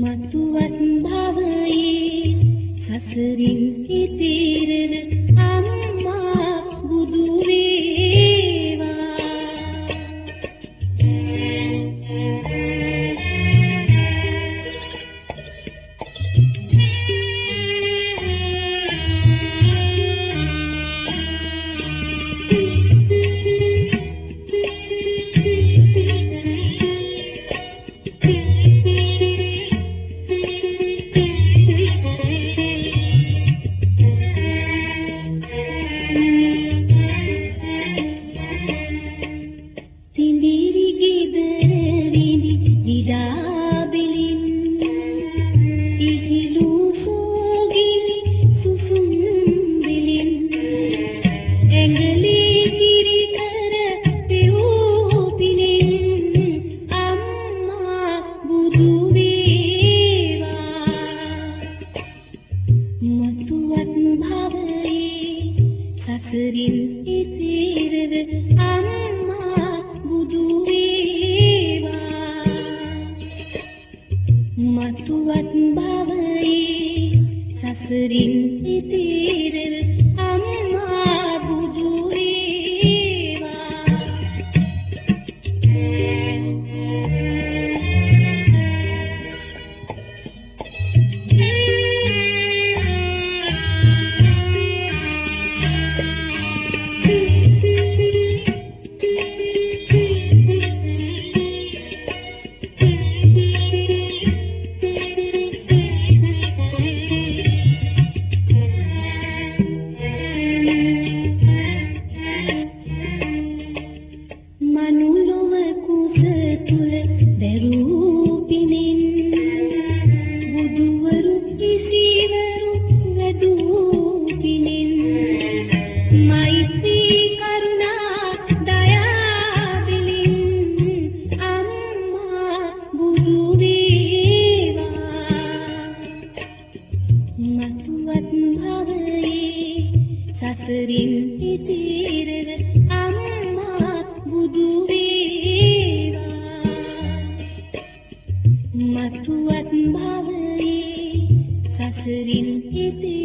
මතුවත් භවයේ සසරින් ඉතිරෙන මතුවත් භවයේ සසරින් ඉතිරව අම්මා බුදු වේවා මතුවත් භවයේ සසරින් සසරින් ඉතිරව අමමත් බුදු වේවා මතුවත් භවයේ සසරින් ඉතිරව